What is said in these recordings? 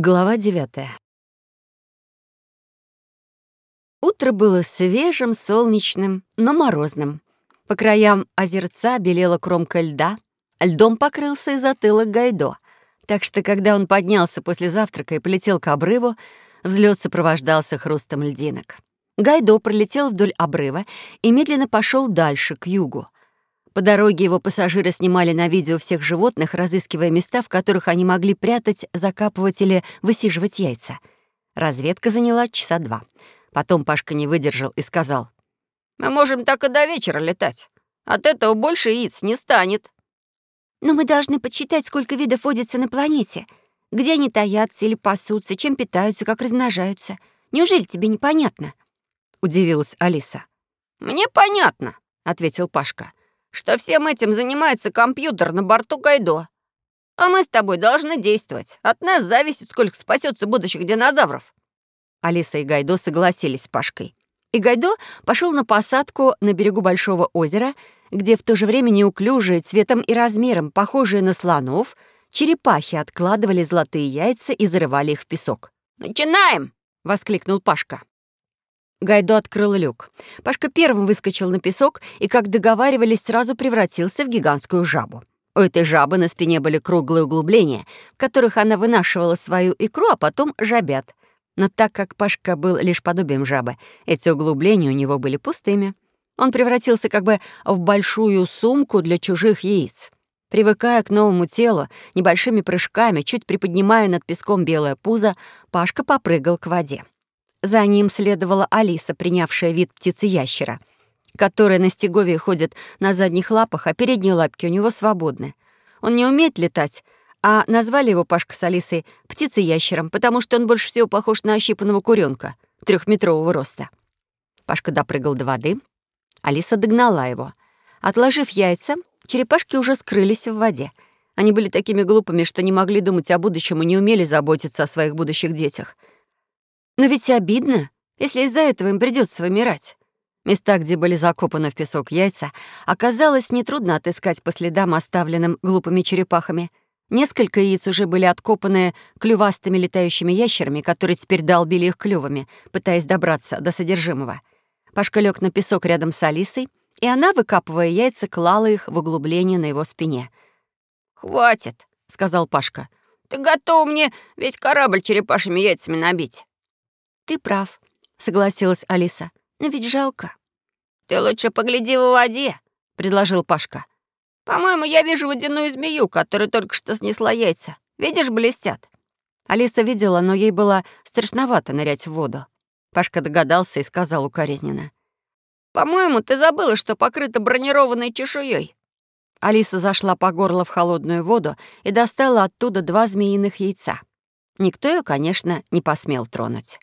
Глава девятая. Утро было свежим, солнечным, но морозным. По краям озерца белела кромка льда, льдом покрылся и затылок Гайдо, так что, когда он поднялся после завтрака и полетел к обрыву, взлет сопровождался хрустом льдинок. Гайдо пролетел вдоль обрыва и медленно пошел дальше, к югу. По дороге его пассажиры снимали на видео всех животных, разыскивая места, в которых они могли прятать, закапывать или высиживать яйца. Разведка заняла часа два. Потом Пашка не выдержал и сказал. «Мы можем так и до вечера летать. От этого больше яиц не станет». «Но мы должны подсчитать, сколько видов водится на планете. Где они таятся или пасутся, чем питаются, как размножаются. Неужели тебе непонятно?» — удивилась Алиса. «Мне понятно», — ответил Пашка что всем этим занимается компьютер на борту Гайдо. А мы с тобой должны действовать. От нас зависит, сколько спасется будущих динозавров». Алиса и Гайдо согласились с Пашкой. И Гайдо пошел на посадку на берегу большого озера, где в то же время неуклюжие цветом и размером, похожие на слонов, черепахи откладывали золотые яйца и зарывали их в песок. «Начинаем!» — воскликнул Пашка. Гайдо открыл люк. Пашка первым выскочил на песок и, как договаривались, сразу превратился в гигантскую жабу. У этой жабы на спине были круглые углубления, в которых она вынашивала свою икру, а потом жабят. Но так как Пашка был лишь подобием жабы, эти углубления у него были пустыми. Он превратился как бы в большую сумку для чужих яиц. Привыкая к новому телу, небольшими прыжками, чуть приподнимая над песком белое пузо, Пашка попрыгал к воде. За ним следовала Алиса, принявшая вид птицы-ящера, которая на стегове ходит на задних лапах, а передние лапки у него свободны. Он не умеет летать, а назвали его Пашка с Алисой птицей-ящером, потому что он больше всего похож на ощипанного куренка трехметрового роста. Пашка допрыгал до воды, Алиса догнала его. Отложив яйца, черепашки уже скрылись в воде. Они были такими глупыми, что не могли думать о будущем и не умели заботиться о своих будущих детях — но ведь обидно, если из-за этого им придется вымирать. Места, где были закопаны в песок яйца, оказалось нетрудно отыскать по следам, оставленным глупыми черепахами. Несколько яиц уже были откопаны клювастыми летающими ящерами, которые теперь долбили их клювами, пытаясь добраться до содержимого. Пашка лег на песок рядом с Алисой, и она, выкапывая яйца, клала их в углубление на его спине. «Хватит», — сказал Пашка. «Ты готов мне весь корабль черепашьими яйцами набить?» «Ты прав», — согласилась Алиса. «Но ведь жалко». «Ты лучше погляди в воде», — предложил Пашка. «По-моему, я вижу водяную змею, которая только что снесла яйца. Видишь, блестят». Алиса видела, но ей было страшновато нырять в воду. Пашка догадался и сказал укоризненно. «По-моему, ты забыла, что покрыта бронированной чешуей. Алиса зашла по горло в холодную воду и достала оттуда два змеиных яйца. Никто ее, конечно, не посмел тронуть.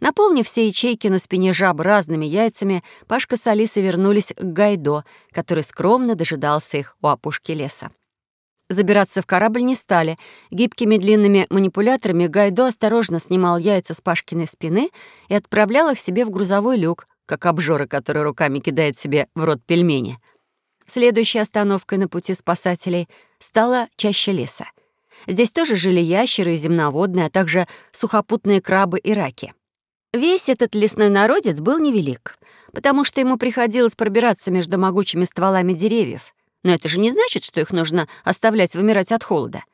Наполнив все ячейки на спине жаб разными яйцами, Пашка с Алисой вернулись к Гайдо, который скромно дожидался их у опушки леса. Забираться в корабль не стали. Гибкими длинными манипуляторами Гайдо осторожно снимал яйца с Пашкиной спины и отправлял их себе в грузовой люк, как обжора, который руками кидает себе в рот пельмени. Следующей остановкой на пути спасателей стала чаще леса. Здесь тоже жили ящеры и земноводные, а также сухопутные крабы и раки. Весь этот лесной народец был невелик, потому что ему приходилось пробираться между могучими стволами деревьев. Но это же не значит, что их нужно оставлять вымирать от холода.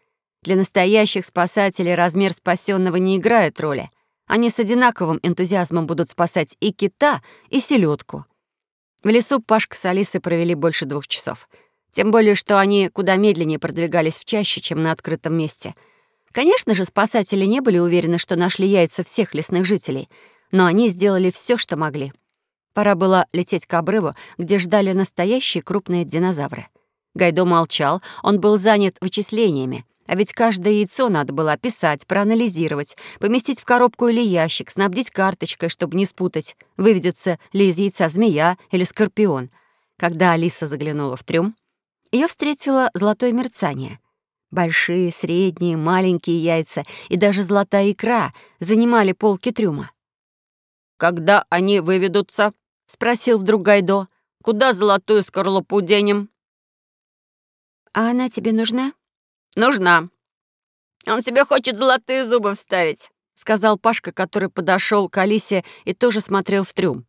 Для настоящих спасателей размер спасенного не играет роли. Они с одинаковым энтузиазмом будут спасать и кита, и селедку. В лесу Пашка с Алисой провели больше двух часов. Тем более, что они куда медленнее продвигались в чаще, чем на открытом месте — Конечно же, спасатели не были уверены, что нашли яйца всех лесных жителей, но они сделали все, что могли. Пора было лететь к обрыву, где ждали настоящие крупные динозавры. Гайдо молчал, он был занят вычислениями, а ведь каждое яйцо надо было описать, проанализировать, поместить в коробку или ящик, снабдить карточкой, чтобы не спутать, выведется ли из яйца змея или скорпион. Когда Алиса заглянула в трюм, ее встретило золотое мерцание. Большие, средние, маленькие яйца и даже золотая икра занимали полки трюма. «Когда они выведутся?» — спросил вдруг Гайдо. «Куда золотую скорлупу денем?» «А она тебе нужна?» «Нужна». Он себе хочет золотые зубы вставить», — сказал Пашка, который подошел к Алисе и тоже смотрел в трюм.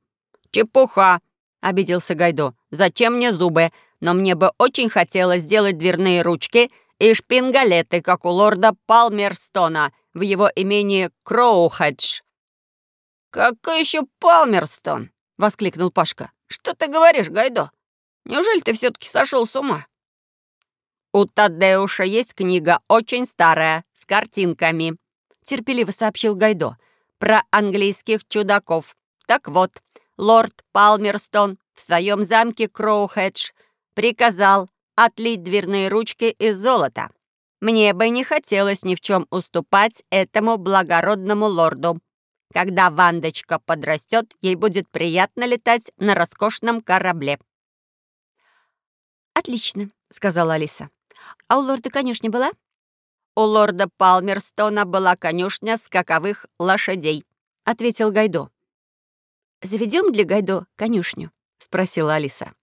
«Чепуха!» — обиделся Гайдо. «Зачем мне зубы? Но мне бы очень хотелось сделать дверные ручки и шпингалеты, как у лорда Палмерстона в его имении Кроухедж». «Какой еще Палмерстон?» — воскликнул Пашка. «Что ты говоришь, Гайдо? Неужели ты все-таки сошел с ума?» «У Тадеуша есть книга, очень старая, с картинками», — терпеливо сообщил Гайдо, «про английских чудаков. Так вот, лорд Палмерстон в своем замке Кроухедж приказал отлить дверные ручки из золота. Мне бы не хотелось ни в чем уступать этому благородному лорду. Когда Вандочка подрастет, ей будет приятно летать на роскошном корабле». «Отлично», — сказала Алиса. «А у лорда конюшня была?» «У лорда Палмерстона была конюшня скаковых лошадей», — ответил Гайдо. «Заведем для Гайдо конюшню?» — спросила Алиса.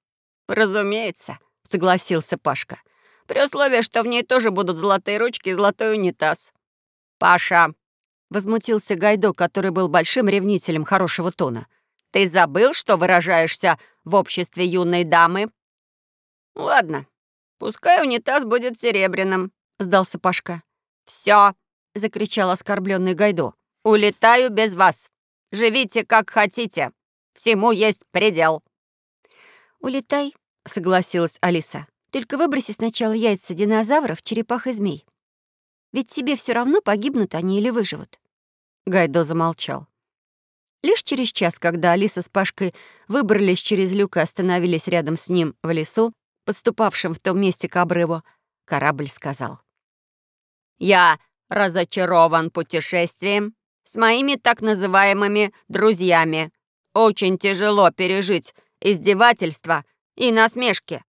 «Разумеется», — согласился Пашка. «При условии, что в ней тоже будут золотые ручки и золотой унитаз». «Паша!» — возмутился Гайдо, который был большим ревнителем хорошего тона. «Ты забыл, что выражаешься в обществе юной дамы?» «Ладно, пускай унитаз будет серебряным», — сдался Пашка. «Все!» — закричал оскорбленный Гайдо. «Улетаю без вас. Живите как хотите. Всему есть предел». «Улетай», — согласилась Алиса. «Только выброси сначала яйца динозавров, черепах и змей. Ведь тебе все равно, погибнут они или выживут». Гайдо замолчал. Лишь через час, когда Алиса с Пашкой выбрались через люк и остановились рядом с ним в лесу, подступавшем в том месте к обрыву, корабль сказал. «Я разочарован путешествием с моими так называемыми друзьями. Очень тяжело пережить издевательства и насмешки